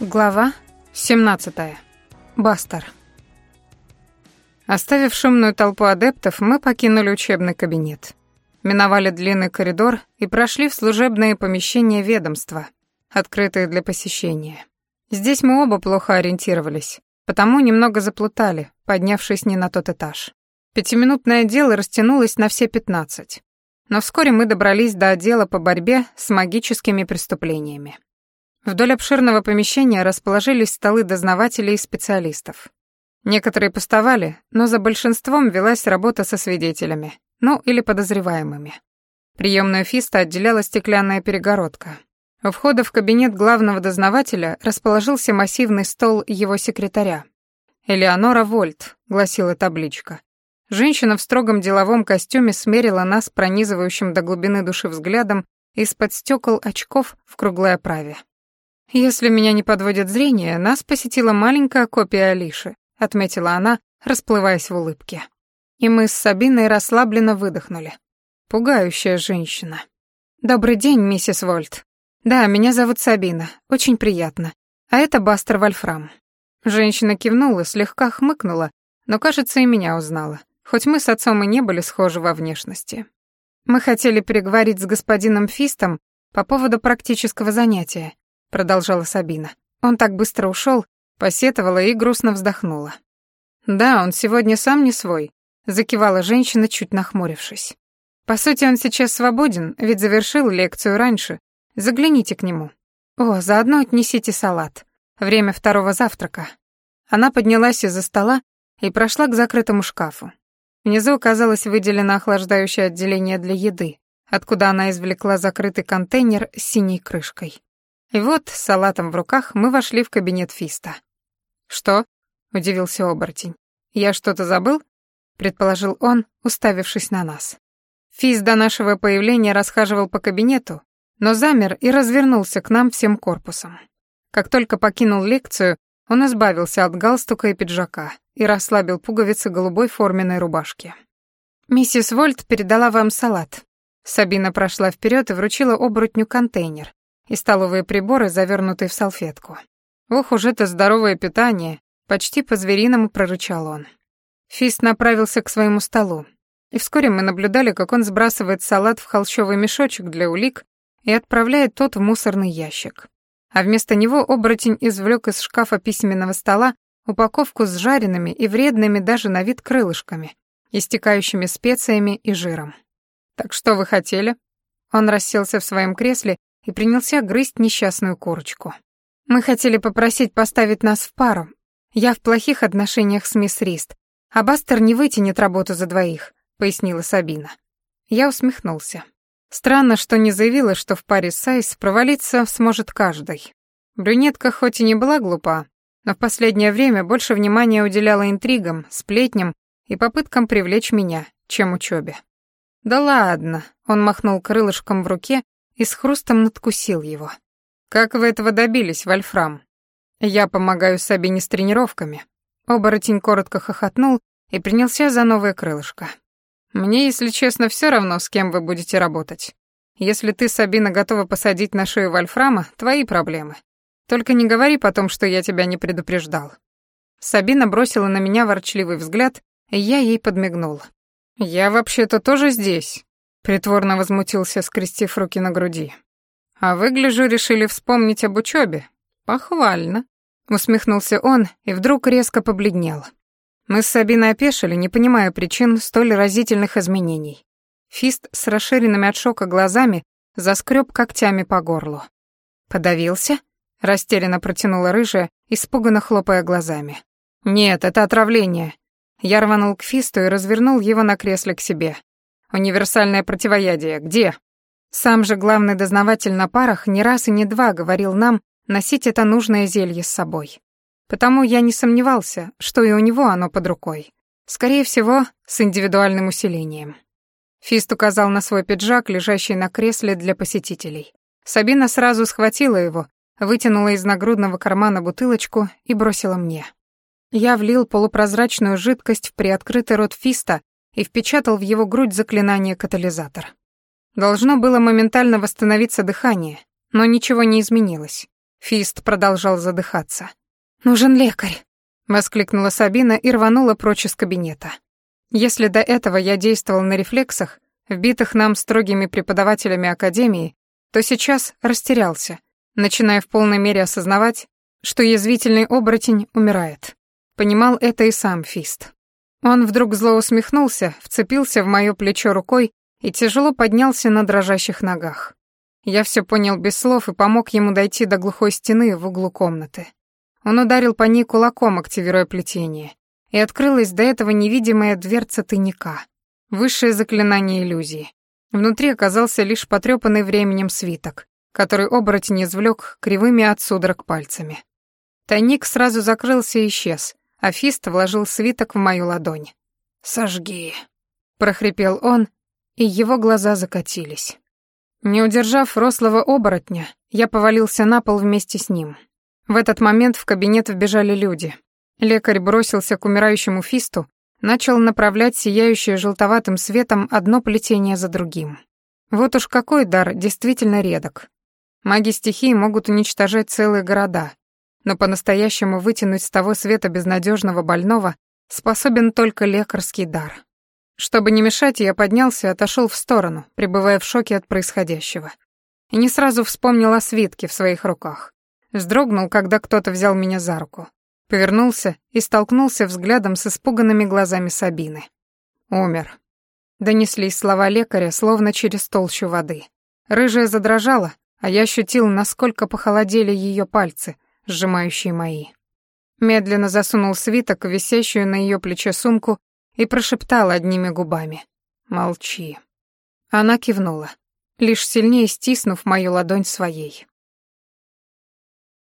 Глава 17. Бастер. Оставив шумную толпу адептов, мы покинули учебный кабинет. Миновали длинный коридор и прошли в служебные помещения ведомства, открытые для посещения. Здесь мы оба плохо ориентировались, потому немного заплутали, поднявшись не на тот этаж. Пятиминутное дело растянулось на все пятнадцать. Но вскоре мы добрались до отдела по борьбе с магическими преступлениями. Вдоль обширного помещения расположились столы дознавателей и специалистов. Некоторые пустовали, но за большинством велась работа со свидетелями, ну или подозреваемыми. Приемную Фиста отделяла стеклянная перегородка. У входа в кабинет главного дознавателя расположился массивный стол его секретаря. «Элеонора Вольт», — гласила табличка. Женщина в строгом деловом костюме смерила нас пронизывающим до глубины души взглядом из-под стекол очков в круглой оправе. «Если меня не подводит зрение, нас посетила маленькая копия Алиши», отметила она, расплываясь в улыбке. И мы с Сабиной расслабленно выдохнули. Пугающая женщина. «Добрый день, миссис Вольт. Да, меня зовут Сабина. Очень приятно. А это Бастер Вольфрам». Женщина кивнула, слегка хмыкнула, но, кажется, и меня узнала, хоть мы с отцом и не были схожи во внешности. Мы хотели переговорить с господином Фистом по поводу практического занятия, продолжала Сабина. Он так быстро ушел, посетовала и грустно вздохнула. Да, он сегодня сам не свой, закивала женщина, чуть нахмурившись. По сути, он сейчас свободен, ведь завершил лекцию раньше. Загляните к нему. О, заодно отнесите салат. Время второго завтрака. Она поднялась из-за стола и прошла к закрытому шкафу. Внизу оказалось выделено охлаждающее отделение для еды, откуда она извлекла закрытый контейнер с синей крышкой. И вот, с салатом в руках, мы вошли в кабинет Фиста. «Что?» — удивился оборотень. «Я что-то забыл?» — предположил он, уставившись на нас. Фист до нашего появления расхаживал по кабинету, но замер и развернулся к нам всем корпусом. Как только покинул лекцию, он избавился от галстука и пиджака и расслабил пуговицы голубой форменной рубашки. «Миссис Вольт передала вам салат». Сабина прошла вперед и вручила оборотню контейнер, и столовые приборы, завернутые в салфетку. «Ох уж это здоровое питание!» — почти по-звериному прорычал он. Фист направился к своему столу, и вскоре мы наблюдали, как он сбрасывает салат в холщовый мешочек для улик и отправляет тот в мусорный ящик. А вместо него оборотень извлек из шкафа письменного стола упаковку с жареными и вредными даже на вид крылышками, истекающими специями и жиром. «Так что вы хотели?» Он расселся в своем кресле и принялся грызть несчастную курочку. «Мы хотели попросить поставить нас в пару. Я в плохих отношениях с мисс Рист, а Бастер не вытянет работу за двоих», — пояснила Сабина. Я усмехнулся. Странно, что не заявила, что в паре Сайс провалиться сможет каждый. Брюнетка хоть и не была глупа, но в последнее время больше внимания уделяла интригам, сплетням и попыткам привлечь меня, чем учебе. «Да ладно», — он махнул крылышком в руке и с хрустом надкусил его. «Как вы этого добились, Вольфрам?» «Я помогаю Сабине с тренировками». Оборотень коротко хохотнул и принялся за новое крылышко. «Мне, если честно, все равно, с кем вы будете работать. Если ты, Сабина, готова посадить на шею Вольфрама, твои проблемы. Только не говори потом, что я тебя не предупреждал». Сабина бросила на меня ворчливый взгляд, и я ей подмигнул. «Я вообще-то тоже здесь», Притворно возмутился, скрестив руки на груди. «А вы, гляжу, решили вспомнить об учебе. Похвально», — усмехнулся он и вдруг резко побледнел. Мы с Сабиной опешили, не понимая причин столь разительных изменений. Фист с расширенными от шока глазами заскреб когтями по горлу. «Подавился?» — растерянно протянула рыжая, испуганно хлопая глазами. «Нет, это отравление». Я рванул к Фисту и развернул его на кресле к себе. Универсальное противоядие где? Сам же главный дознаватель на парах не раз и не два говорил нам носить это нужное зелье с собой. Потому я не сомневался, что и у него оно под рукой. Скорее всего, с индивидуальным усилением. Фист указал на свой пиджак, лежащий на кресле для посетителей. Сабина сразу схватила его, вытянула из нагрудного кармана бутылочку и бросила мне. Я влил полупрозрачную жидкость в приоткрытый рот Фиста и впечатал в его грудь заклинание катализатор. Должно было моментально восстановиться дыхание, но ничего не изменилось. Фист продолжал задыхаться. «Нужен лекарь!» — воскликнула Сабина и рванула прочь из кабинета. Если до этого я действовал на рефлексах, вбитых нам строгими преподавателями Академии, то сейчас растерялся, начиная в полной мере осознавать, что язвительный оборотень умирает. Понимал это и сам Фист. Он вдруг зло усмехнулся, вцепился в моё плечо рукой и тяжело поднялся на дрожащих ногах. Я все понял без слов и помог ему дойти до глухой стены в углу комнаты. Он ударил по ней кулаком, активируя плетение, и открылась до этого невидимая дверца тайника. Высшее заклинание иллюзии. Внутри оказался лишь потрепанный временем свиток, который оборотень извлек кривыми от судорог пальцами. Тайник сразу закрылся и исчез, а Фист вложил свиток в мою ладонь. «Сожги», — прохрипел он, и его глаза закатились. Не удержав рослого оборотня, я повалился на пол вместе с ним. В этот момент в кабинет вбежали люди. Лекарь бросился к умирающему Фисту, начал направлять сияющее желтоватым светом одно плетение за другим. Вот уж какой дар действительно редок. Маги стихии могут уничтожать целые города, но по-настоящему вытянуть с того света безнадежного больного способен только лекарский дар. Чтобы не мешать, я поднялся и отошел в сторону, пребывая в шоке от происходящего. И не сразу вспомнил о свитке в своих руках. Вздрогнул, когда кто-то взял меня за руку. Повернулся и столкнулся взглядом с испуганными глазами Сабины. «Умер». Донеслись слова лекаря, словно через толщу воды. Рыжая задрожала, а я ощутил, насколько похолодели ее пальцы, сжимающие мои. Медленно засунул свиток в висящую на ее плече сумку и прошептал одними губами. «Молчи». Она кивнула, лишь сильнее стиснув мою ладонь своей.